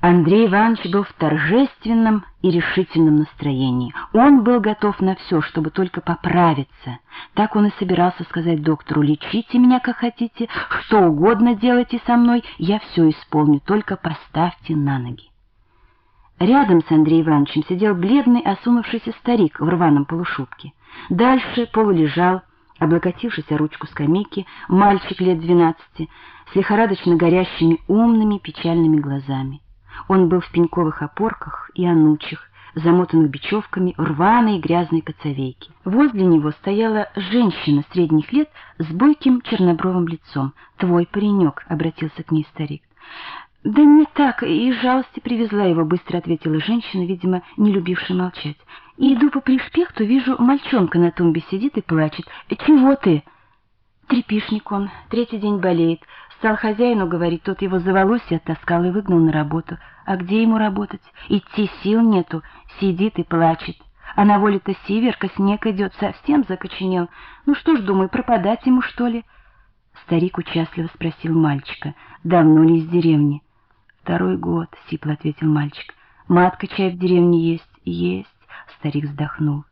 Андрей Иванович был в торжественном и решительном настроении. Он был готов на все, чтобы только поправиться. Так он и собирался сказать доктору, лечите меня как хотите, что угодно делайте со мной, я все исполню, только поставьте на ноги. Рядом с Андреем Ивановичем сидел бледный, осунувшийся старик в рваном полушубке. Дальше полулежал, облокотившись о ручку скамейки, мальчик лет двенадцати, с лихорадочно горящими умными печальными глазами. Он был в пеньковых опорках и анучах, замотанных бечевками рваной грязной коцовейки. Возле него стояла женщина средних лет с бойким чернобровым лицом. «Твой паренек», — обратился к ней старик. «Да не так, и жалости привезла его», — быстро ответила женщина, видимо, не любившая молчать. «И иду по пришпекту, вижу, мальчонка на тумбе сидит и плачет. Чего ты?» «Трепишник он, третий день болеет. Стал хозяину говорить, тот его за волосы оттаскал и выгнал на работу. А где ему работать? Идти сил нету, сидит и плачет. А на воле-то сиверка, снег идет, совсем закоченел. Ну что ж, думаю, пропадать ему, что ли?» Старик участливо спросил мальчика, давно ли из деревни. «Второй год», — сипло ответил мальчик. «Матка чай в деревне есть?» «Есть», — старик вздохнул.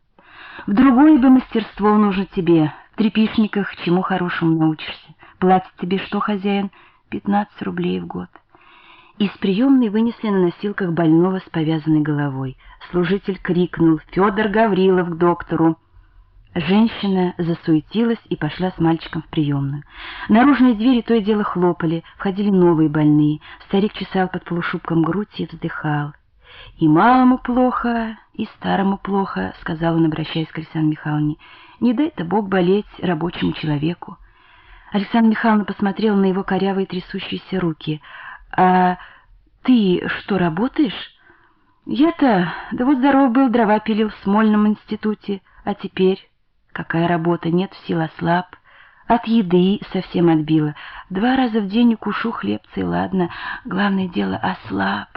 «В другое бы мастерство нужно тебе. В трепишниках чему хорошему научишься. Платит тебе что, хозяин? Пятнадцать рублей в год». Из приемной вынесли на носилках больного с повязанной головой. Служитель крикнул «Федор Гаврилов к доктору!» Женщина засуетилась и пошла с мальчиком в приемную. Наружные двери то и дело хлопали, входили новые больные. Старик чесал под полушубком грудь и вздыхал. «И малому плохо, и старому плохо», — сказал он, обращаясь к Александре Михайловне. «Не дай-то Бог болеть рабочему человеку». Александра Михайловна посмотрела на его корявые трясущиеся руки. «А ты что, работаешь?» «Я-то, да вот здоров был, дрова пилил в Смольном институте, а теперь...» Какая работа, нет сил, ослаб. От еды совсем отбила. Два раза в день укушу хлебцы, ладно. Главное дело, ослаб.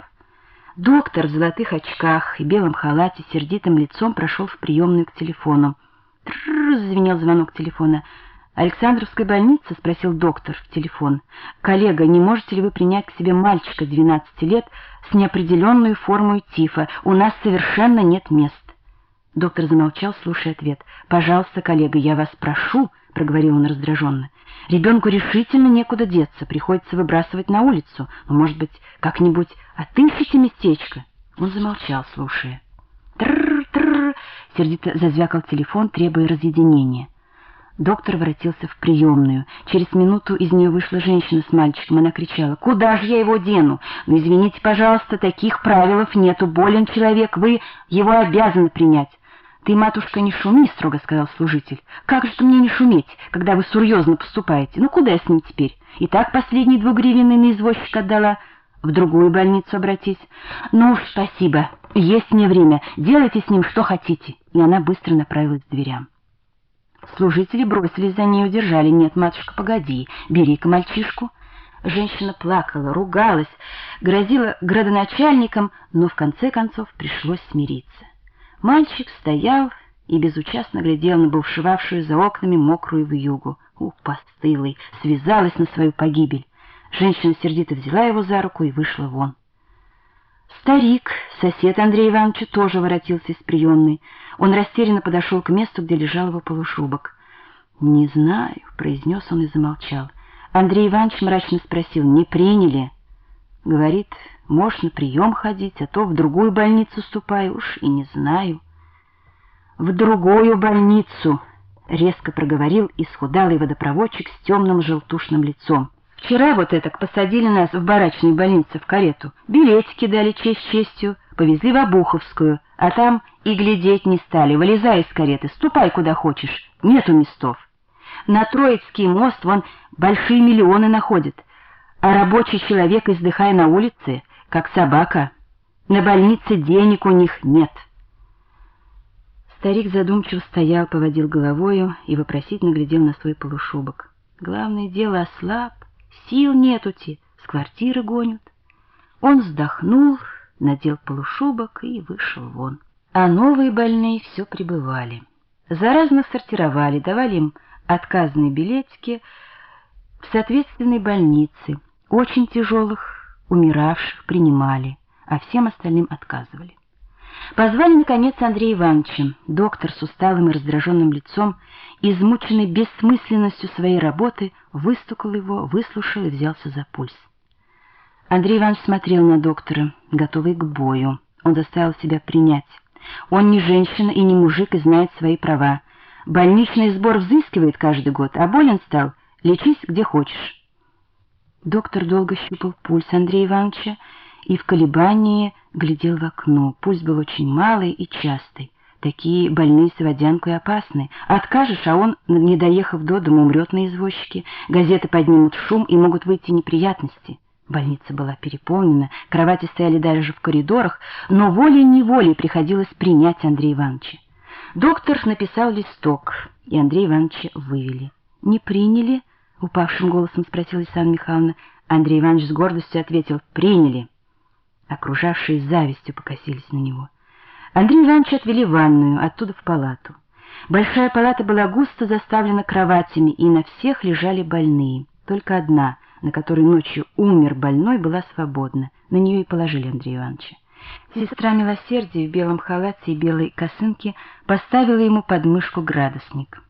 Доктор в золотых очках и белом халате сердитым лицом прошел в приемную к телефону. Трррр, зазвенел звонок телефона. «Александровская больница?» — спросил доктор в телефон. «Коллега, не можете ли вы принять к себе мальчика 12 лет с неопределенной формой тифа? У нас совершенно нет мест». Доктор замолчал, слушая ответ. «Пожалуйста, коллега, я вас прошу», — проговорил он раздраженно. «Ребенку решительно некуда деться, приходится выбрасывать на улицу. Но, может быть, как-нибудь отыщите местечко?» Он замолчал, слушая. «Трррр-трррр!» — сердито зазвякал телефон, требуя разъединения. Доктор воротился в приемную. Через минуту из нее вышла женщина с мальчиком. Она кричала, «Куда же я его дену? Ну, извините, пожалуйста, таких правилов нету. Болен человек, вы его обязаны принять». «Ты, матушка, не шуми», — строго сказал служитель. «Как же мне не шуметь, когда вы серьезно поступаете? Ну, куда я с ним теперь? И так последний двугривенный на извозчик отдала. В другую больницу обратись. Ну уж спасибо, есть мне время, делайте с ним что хотите». И она быстро направилась к дверям. Служители бросились за ней удержали. «Нет, матушка, погоди, бери-ка мальчишку». Женщина плакала, ругалась, грозила градоначальникам, но в конце концов пришлось смириться. Мальчик стоял и безучастно глядел на бушевавшую за окнами мокрую вьюгу. У, постылый, связалась на свою погибель. Женщина сердито взяла его за руку и вышла вон. Старик, сосед Андрея Ивановича, тоже воротился из приемной. Он растерянно подошел к месту, где лежал его полушубок. «Не знаю», — произнес он и замолчал. Андрей Иванович мрачно спросил, «Не приняли?» Говорит, Можешь на прием ходить, а то в другую больницу ступай, уж и не знаю. В другую больницу, резко проговорил исхудалый водопроводчик с темным желтушным лицом. Вчера вот это посадили нас в барачной больнице в карету. Билетики дали честь честью, повезли в Обуховскую, а там и глядеть не стали. Вылезай из кареты, ступай куда хочешь, нету местов. На Троицкий мост вон большие миллионы находят, а рабочий человек, издыхая на улице, как собака. На больнице денег у них нет. Старик задумчиво стоял, поводил головою и вопросительно глядел на свой полушубок. Главное дело ослаб, сил нетути, с квартиры гонят. Он вздохнул, надел полушубок и вышел вон. А новые больные все прибывали. Заразных сортировали, давали им отказные билетики в соответственной больнице, очень тяжелых умиравших принимали. а всем остальным отказывали. Позвали, наконец, Андрея Ивановича. Доктор с усталым и раздраженным лицом, измученный бессмысленностью своей работы, выстукал его, выслушал и взялся за пульс. Андрей Иванович смотрел на доктора, готовый к бою. Он заставил себя принять. Он не женщина и не мужик и знает свои права. Больничный сбор взыскивает каждый год, а болен стал, лечись где хочешь. Доктор долго щупал пульс Андрея Ивановича и в колебании глядел в окно. Пульс был очень малый и частый. Такие больные с водянкой опасны. Откажешь, а он, не доехав до дома, умрет на извозчике. Газеты поднимут шум и могут выйти неприятности. Больница была переполнена, кровати стояли даже в коридорах, но волей-неволей приходилось принять Андрея Ивановича. Доктор написал листок, и Андрея Ивановича вывели. «Не приняли?» — упавшим голосом спросила Александра Михайловна. Андрей Иванович с гордостью ответил «Приняли». Окружавшие завистью покосились на него. Андрей Иванович отвели в ванную, оттуда в палату. Большая палата была густо заставлена кроватями, и на всех лежали больные. Только одна, на которой ночью умер больной, была свободна. На нее и положили Андрея Ивановича. Сестра милосердия в белом халате и белой косынке поставила ему под мышку градусник.